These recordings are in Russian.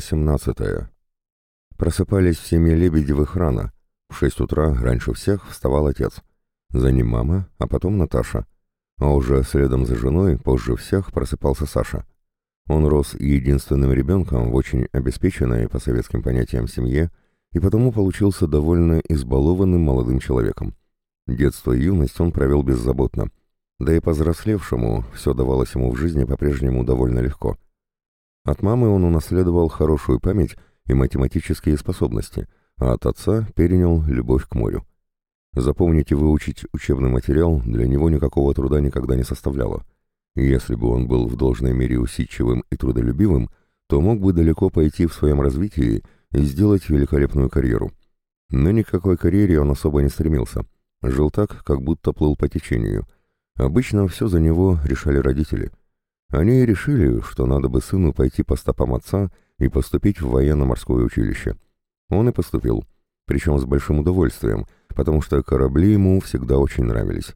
18. Просыпались в семье Лебедевых рано. В шесть утра раньше всех вставал отец. За ним мама, а потом Наташа. А уже следом за женой позже всех просыпался Саша. Он рос единственным ребенком в очень обеспеченной, по советским понятиям, семье, и потому получился довольно избалованным молодым человеком. Детство и юность он провел беззаботно. Да и повзрослевшему все давалось ему в жизни по-прежнему довольно легко – от мамы он унаследовал хорошую память и математические способности, а от отца перенял любовь к морю. Запомнить и выучить учебный материал для него никакого труда никогда не составляло. Если бы он был в должной мере усидчивым и трудолюбивым, то мог бы далеко пойти в своем развитии и сделать великолепную карьеру. Но никакой карьере он особо не стремился. Жил так, как будто плыл по течению. Обычно все за него решали родители. Они и решили, что надо бы сыну пойти по стопам отца и поступить в военно-морское училище. Он и поступил, причем с большим удовольствием, потому что корабли ему всегда очень нравились.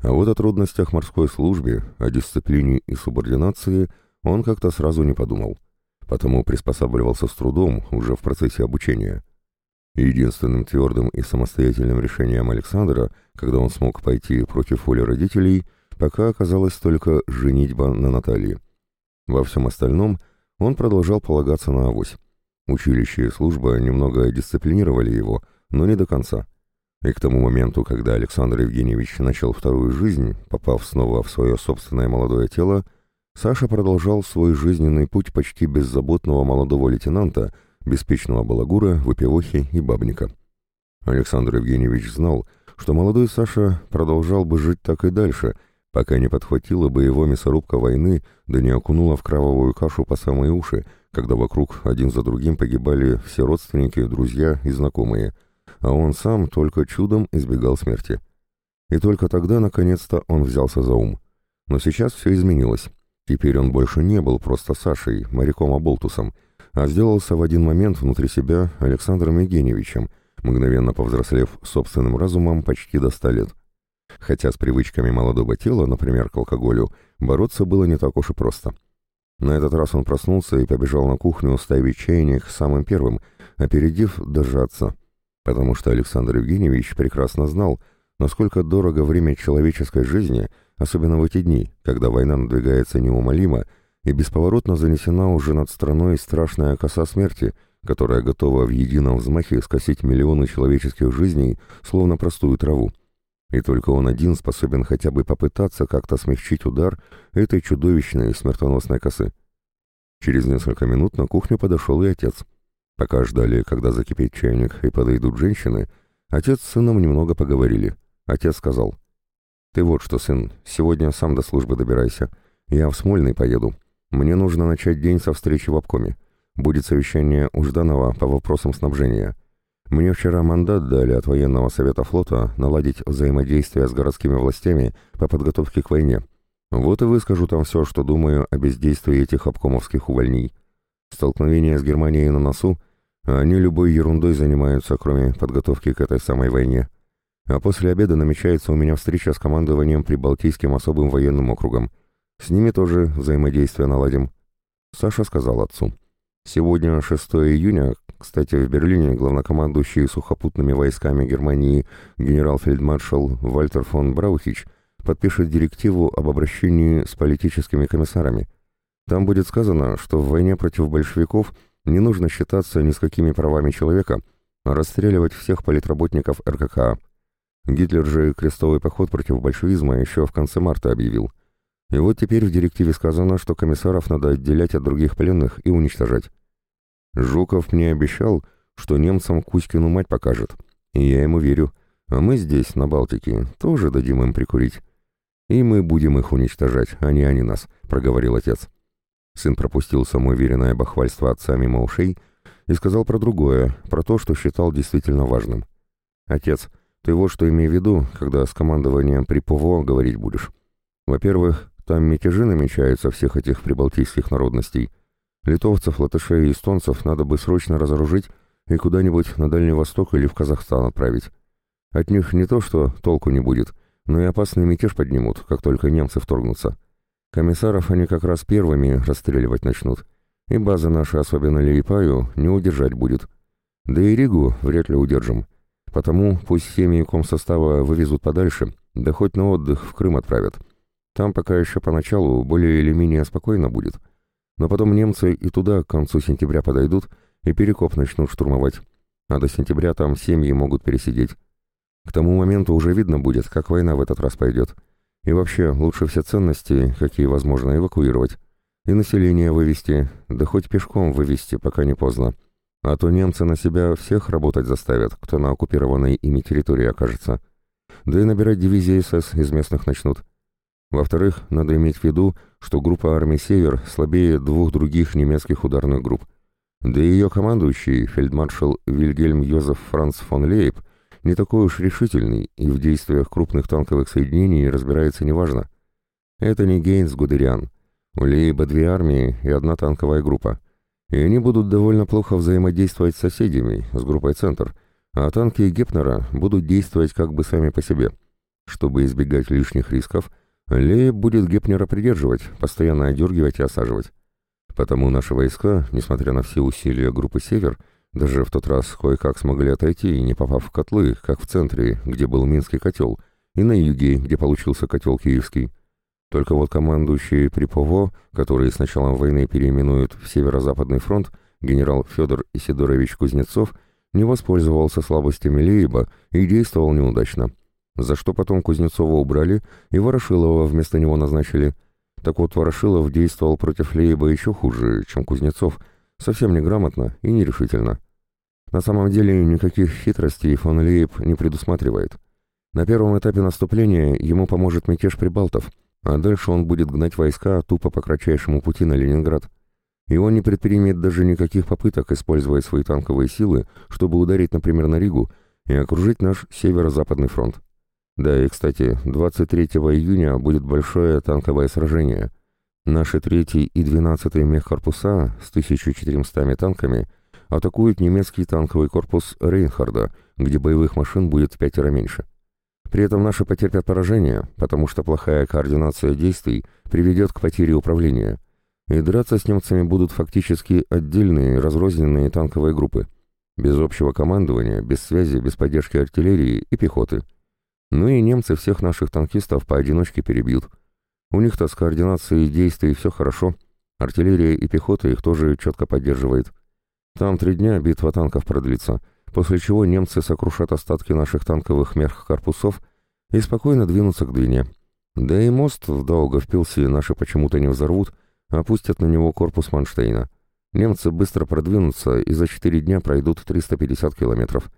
А вот о трудностях морской службы, о дисциплине и субординации он как-то сразу не подумал, потому приспосабливался с трудом уже в процессе обучения. Единственным твердым и самостоятельным решением Александра, когда он смог пойти против воли родителей – пока оказалась только женитьба на Наталье. Во всем остальном он продолжал полагаться на авось. Училище и служба немного дисциплинировали его, но не до конца. И к тому моменту, когда Александр Евгеньевич начал вторую жизнь, попав снова в свое собственное молодое тело, Саша продолжал свой жизненный путь почти беззаботного молодого лейтенанта, беспечного балагура, выпивохи и бабника. Александр Евгеньевич знал, что молодой Саша продолжал бы жить так и дальше – пока не подхватила бы его мясорубка войны, да не окунула в кровавую кашу по самые уши, когда вокруг один за другим погибали все родственники, друзья и знакомые, а он сам только чудом избегал смерти. И только тогда, наконец-то, он взялся за ум. Но сейчас все изменилось. Теперь он больше не был просто Сашей, моряком Аболтусом, а сделался в один момент внутри себя Александром Евгеньевичем, мгновенно повзрослев собственным разумом почти до ста лет хотя с привычками молодого тела, например, к алкоголю, бороться было не так уж и просто. На этот раз он проснулся и побежал на кухню ставить чайник самым первым, опередив отца, потому что Александр Евгеньевич прекрасно знал, насколько дорого время человеческой жизни, особенно в эти дни, когда война надвигается неумолимо и бесповоротно занесена уже над страной страшная коса смерти, которая готова в едином взмахе скосить миллионы человеческих жизней, словно простую траву. И только он один способен хотя бы попытаться как-то смягчить удар этой чудовищной смертоносной косы. Через несколько минут на кухню подошел и отец. Пока ждали, когда закипит чайник и подойдут женщины, отец с сыном немного поговорили. Отец сказал, «Ты вот что, сын, сегодня сам до службы добирайся. Я в Смольный поеду. Мне нужно начать день со встречи в обкоме. Будет совещание у Жданова по вопросам снабжения». Мне вчера мандат дали от военного совета флота наладить взаимодействие с городскими властями по подготовке к войне. Вот и выскажу там все, что думаю о бездействии этих обкомовских увольнений. Столкновение с Германией на носу, а они любой ерундой занимаются, кроме подготовки к этой самой войне. А после обеда намечается у меня встреча с командованием Прибалтийским особым военным округом. С ними тоже взаимодействие наладим. Саша сказал отцу. Сегодня 6 июня, кстати, в Берлине главнокомандующий сухопутными войсками Германии генерал-фельдмаршал Вальтер фон Браухич подпишет директиву об обращении с политическими комиссарами. Там будет сказано, что в войне против большевиков не нужно считаться ни с какими правами человека, а расстреливать всех политработников РККА. Гитлер же крестовый поход против большевизма еще в конце марта объявил. И вот теперь в директиве сказано, что комиссаров надо отделять от других пленных и уничтожать. Жуков мне обещал, что немцам Кузькину мать покажет. И я ему верю. А мы здесь, на Балтике, тоже дадим им прикурить. И мы будем их уничтожать, а не они нас, проговорил отец. Сын пропустил самоуверенное бахвальство отца мимо ушей и сказал про другое, про то, что считал действительно важным. «Отец, ты вот что имей в виду, когда с командованием при ПВО говорить будешь. Во-первых, там мятежи намечаются всех этих прибалтийских народностей, Литовцев, латышей и эстонцев надо бы срочно разоружить и куда-нибудь на Дальний Восток или в Казахстан отправить. От них не то что толку не будет, но и опасный мятеж поднимут, как только немцы вторгнутся. Комиссаров они как раз первыми расстреливать начнут. и база наша, особенно Лиепаю, не удержать будет. Да и Ригу вряд ли удержим. Потому пусть семьи комсостава вывезут подальше, да хоть на отдых в Крым отправят. Там пока еще поначалу более или менее спокойно будет. Но потом немцы и туда к концу сентября подойдут и перекоп начнут штурмовать. А до сентября там семьи могут пересидеть. К тому моменту уже видно будет, как война в этот раз пойдет. И вообще, лучше все ценности, какие возможно, эвакуировать. И население вывести, да хоть пешком вывести, пока не поздно. А то немцы на себя всех работать заставят, кто на оккупированной ими территории окажется. Да и набирать дивизии СС из местных начнут. Во-вторых, надо иметь в виду, что группа армий «Север» слабее двух других немецких ударных групп. Да и ее командующий, фельдмаршал Вильгельм Йозеф Франц фон Лейб, не такой уж решительный и в действиях крупных танковых соединений разбирается неважно. Это не Гейнс Гудериан. У Лейба две армии и одна танковая группа. И они будут довольно плохо взаимодействовать с соседями, с группой «Центр», а танки Гепнера будут действовать как бы сами по себе. Чтобы избегать лишних рисков, Лейб будет Гепнера придерживать, постоянно одергивать и осаживать. Потому наши войска, несмотря на все усилия группы «Север», даже в тот раз кое-как смогли отойти, не попав в котлы, как в центре, где был Минский котел, и на юге, где получился котел Киевский. Только вот командующий Припово, который с началом войны переименуют в Северо-Западный фронт, генерал Федор Исидорович Кузнецов, не воспользовался слабостями Лейба и действовал неудачно. За что потом Кузнецова убрали и Ворошилова вместо него назначили. Так вот, Ворошилов действовал против Лейба еще хуже, чем Кузнецов, совсем неграмотно и нерешительно. На самом деле никаких хитростей фон Лейб не предусматривает. На первом этапе наступления ему поможет мятеж прибалтов – а дальше он будет гнать войска тупо по кратчайшему пути на Ленинград. И он не предпримет даже никаких попыток использовать свои танковые силы, чтобы ударить, например, на Ригу и окружить наш северо-западный фронт. Да, и, кстати, 23 июня будет большое танковое сражение. Наши 3 и 12 мехкорпуса с 1400 танками атакуют немецкий танковый корпус Рейнхарда, где боевых машин будет в пятеро меньше. При этом наши потерпят поражение, потому что плохая координация действий приведет к потере управления. И драться с немцами будут фактически отдельные разрозненные танковые группы. Без общего командования, без связи, без поддержки артиллерии и пехоты. Ну и немцы всех наших танкистов поодиночке перебьют. У них-то с координацией действий все хорошо. Артиллерия и пехота их тоже четко поддерживает. Там три дня битва танков продлится — после чего немцы сокрушат остатки наших танковых мерх-корпусов и спокойно двинутся к Двине. Да и мост в Даугавпилсе наши почему-то не взорвут, а пустят на него корпус Манштейна. Немцы быстро продвинутся и за четыре дня пройдут 350 километров.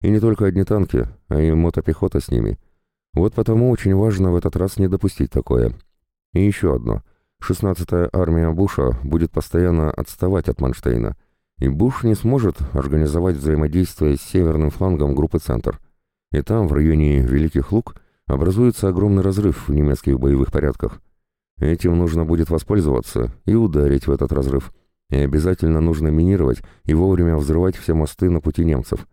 И не только одни танки, а и мотопехота с ними. Вот потому очень важно в этот раз не допустить такое. И еще одно. 16-я армия Буша будет постоянно отставать от Манштейна – и Буш не сможет организовать взаимодействие с северным флангом группы «Центр». И там, в районе Великих Луг, образуется огромный разрыв в немецких боевых порядках. Этим нужно будет воспользоваться и ударить в этот разрыв. И обязательно нужно минировать и вовремя взрывать все мосты на пути немцев.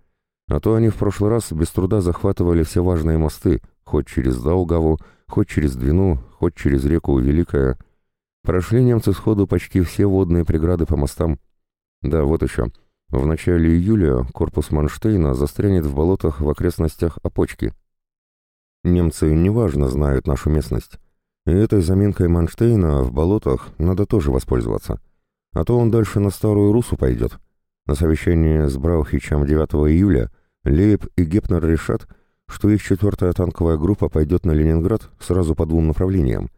А то они в прошлый раз без труда захватывали все важные мосты, хоть через Даугаву, хоть через Двину, хоть через реку Великая. Прошли немцы сходу почти все водные преграды по мостам, да, вот еще. В начале июля корпус Манштейна застрянет в болотах в окрестностях Опочки. Немцы неважно знают нашу местность. И этой заминкой Манштейна в болотах надо тоже воспользоваться. А то он дальше на Старую Русу пойдет. На совещании с Браухичем 9 июля Лейб и Гепнер решат, что их четвертая танковая группа пойдет на Ленинград сразу по двум направлениям.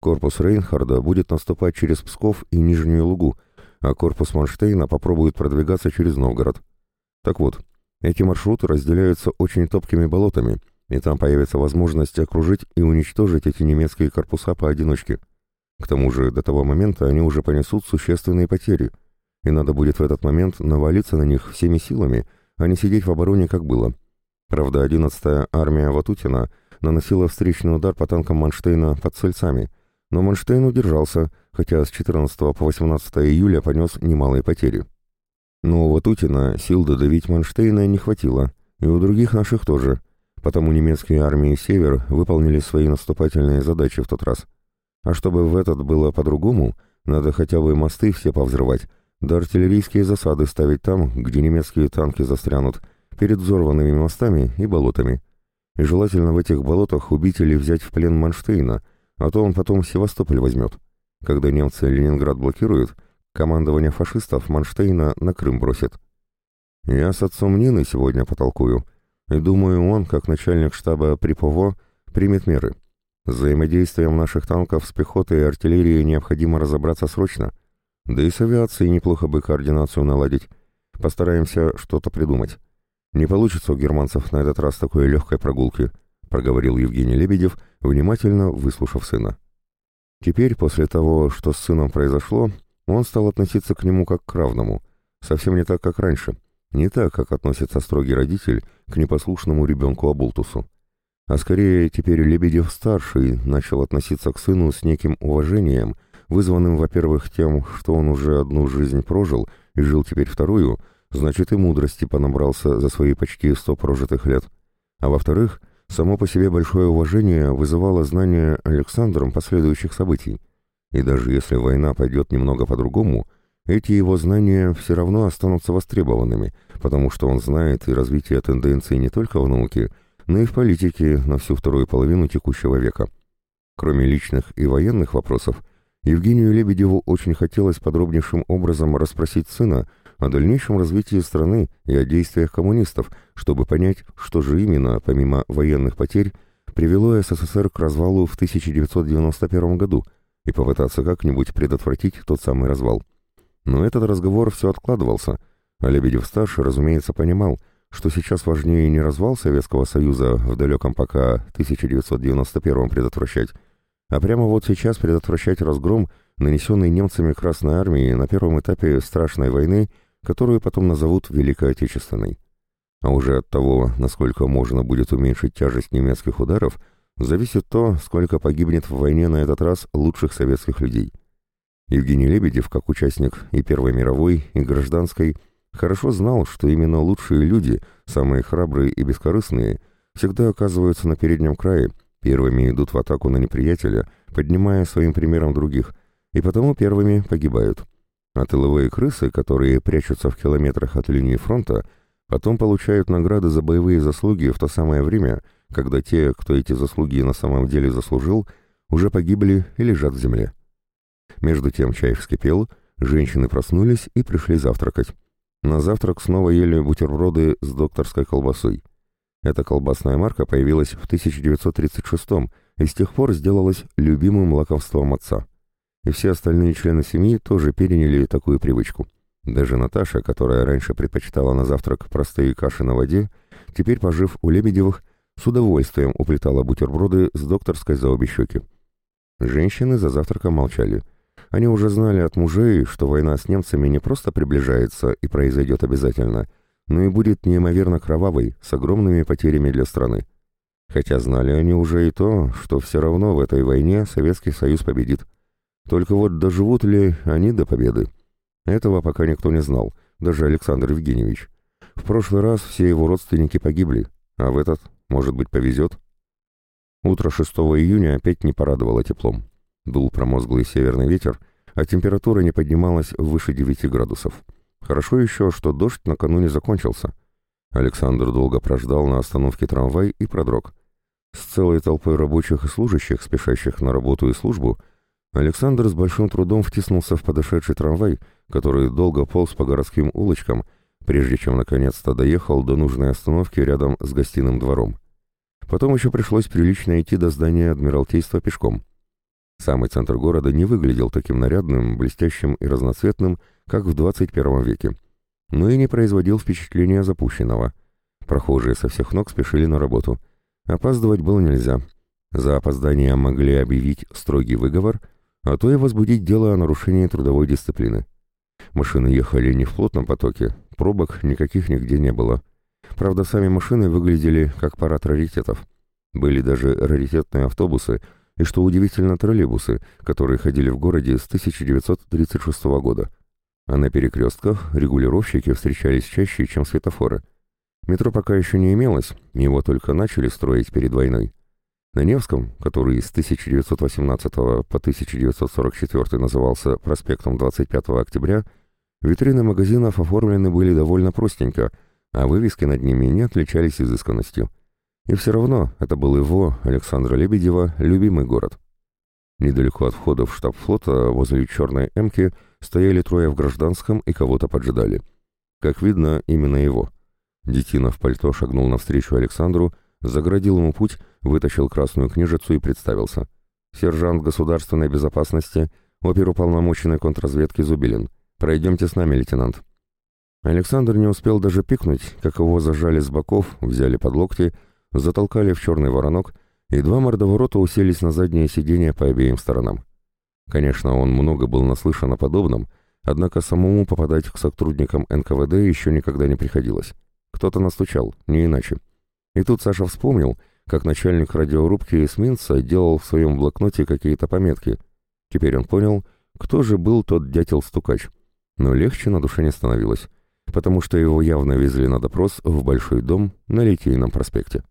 Корпус Рейнхарда будет наступать через Псков и Нижнюю Лугу, а корпус Манштейна попробует продвигаться через Новгород. Так вот, эти маршруты разделяются очень топкими болотами, и там появится возможность окружить и уничтожить эти немецкие корпуса поодиночке. К тому же до того момента они уже понесут существенные потери, и надо будет в этот момент навалиться на них всеми силами, а не сидеть в обороне, как было. Правда, 11-я армия Ватутина наносила встречный удар по танкам Манштейна под Сольцами, но Манштейн удержался – хотя с 14 по 18 июля понес немалые потери. Но у Ватутина сил додавить Манштейна не хватило, и у других наших тоже, потому немецкие армии «Север» выполнили свои наступательные задачи в тот раз. А чтобы в этот было по-другому, надо хотя бы мосты все повзрывать, да артиллерийские засады ставить там, где немецкие танки застрянут, перед взорванными мостами и болотами. И желательно в этих болотах убить или взять в плен Манштейна, а то он потом Севастополь возьмет. Когда немцы Ленинград блокируют, командование фашистов Манштейна на Крым бросит. Я с отцом Нины сегодня потолкую, и думаю, он, как начальник штаба Припово, примет меры. С взаимодействием наших танков с пехотой и артиллерией необходимо разобраться срочно. Да и с авиацией неплохо бы координацию наладить. Постараемся что-то придумать. Не получится у германцев на этот раз такой легкой прогулки, проговорил Евгений Лебедев, внимательно выслушав сына. Теперь, после того, что с сыном произошло, он стал относиться к нему как к равному, совсем не так, как раньше, не так, как относится строгий родитель к непослушному ребенку Абултусу. А скорее, теперь Лебедев-старший начал относиться к сыну с неким уважением, вызванным, во-первых, тем, что он уже одну жизнь прожил и жил теперь вторую, значит и мудрости понабрался за свои почти сто прожитых лет. А во-вторых, само по себе большое уважение вызывало знание Александром последующих событий. И даже если война пойдет немного по-другому, эти его знания все равно останутся востребованными, потому что он знает и развитие тенденций не только в науке, но и в политике на всю вторую половину текущего века. Кроме личных и военных вопросов, Евгению Лебедеву очень хотелось подробнейшим образом расспросить сына о дальнейшем развитии страны и о действиях коммунистов, чтобы понять, что же именно, помимо военных потерь, привело СССР к развалу в 1991 году и попытаться как-нибудь предотвратить тот самый развал. Но этот разговор все откладывался, а Лебедев-старший, разумеется, понимал – что сейчас важнее не развал Советского Союза в далеком пока 1991 предотвращать, а прямо вот сейчас предотвращать разгром, нанесенный немцами Красной Армии на первом этапе страшной войны, которую потом назовут Великой Отечественной. А уже от того, насколько можно будет уменьшить тяжесть немецких ударов, зависит то, сколько погибнет в войне на этот раз лучших советских людей. Евгений Лебедев, как участник и Первой мировой, и гражданской, Хорошо знал, что именно лучшие люди, самые храбрые и бескорыстные, всегда оказываются на переднем крае, первыми идут в атаку на неприятеля, поднимая своим примером других, и потому первыми погибают. А тыловые крысы, которые прячутся в километрах от линии фронта, потом получают награды за боевые заслуги в то самое время, когда те, кто эти заслуги на самом деле заслужил, уже погибли и лежат в земле. Между тем чай вскипел, женщины проснулись и пришли завтракать. На завтрак снова ели бутерброды с докторской колбасой. Эта колбасная марка появилась в 1936 и с тех пор сделалась любимым лакомством отца. И все остальные члены семьи тоже переняли такую привычку. Даже Наташа, которая раньше предпочитала на завтрак простые каши на воде, теперь, пожив у Лебедевых, с удовольствием уплетала бутерброды с докторской за обе щеки. Женщины за завтраком молчали – они уже знали от мужей, что война с немцами не просто приближается и произойдет обязательно, но и будет неимоверно кровавой, с огромными потерями для страны. Хотя знали они уже и то, что все равно в этой войне Советский Союз победит. Только вот доживут ли они до победы? Этого пока никто не знал, даже Александр Евгеньевич. В прошлый раз все его родственники погибли, а в этот, может быть, повезет. Утро 6 июня опять не порадовало теплом. Дул промозглый северный ветер, а температура не поднималась выше 9 градусов. Хорошо еще, что дождь накануне закончился. Александр долго прождал на остановке трамвай и продрог. С целой толпой рабочих и служащих, спешащих на работу и службу, Александр с большим трудом втиснулся в подошедший трамвай, который долго полз по городским улочкам, прежде чем наконец-то доехал до нужной остановки рядом с гостиным двором. Потом еще пришлось прилично идти до здания Адмиралтейства пешком. Самый центр города не выглядел таким нарядным, блестящим и разноцветным, как в 21 веке, но и не производил впечатления запущенного. Прохожие со всех ног спешили на работу. Опаздывать было нельзя. За опоздание могли объявить строгий выговор, а то и возбудить дело о нарушении трудовой дисциплины. Машины ехали не в плотном потоке, пробок никаких нигде не было. Правда, сами машины выглядели как парад раритетов. Были даже раритетные автобусы — и, что удивительно, троллейбусы, которые ходили в городе с 1936 года. А на перекрестках регулировщики встречались чаще, чем светофоры. Метро пока еще не имелось, его только начали строить перед войной. На Невском, который с 1918 по 1944 назывался проспектом 25 октября, Витрины магазинов оформлены были довольно простенько, а вывески над ними не отличались изысканностью. И все равно это был его, Александра Лебедева, любимый город. Недалеко от входа в штаб флота, возле черной «Эмки», стояли трое в гражданском и кого-то поджидали. Как видно, именно его. Детина в пальто шагнул навстречу Александру, заградил ему путь, вытащил красную книжицу и представился. «Сержант государственной безопасности, оперуполномоченный контрразведки Зубилин. Пройдемте с нами, лейтенант». Александр не успел даже пикнуть, как его зажали с боков, взяли под локти, затолкали в черный воронок, и два мордоворота уселись на заднее сиденье по обеим сторонам. Конечно, он много был наслышан о подобном, однако самому попадать к сотрудникам НКВД еще никогда не приходилось. Кто-то настучал, не иначе. И тут Саша вспомнил, как начальник радиорубки эсминца делал в своем блокноте какие-то пометки. Теперь он понял, кто же был тот дятел-стукач. Но легче на душе не становилось, потому что его явно везли на допрос в большой дом на Литейном проспекте.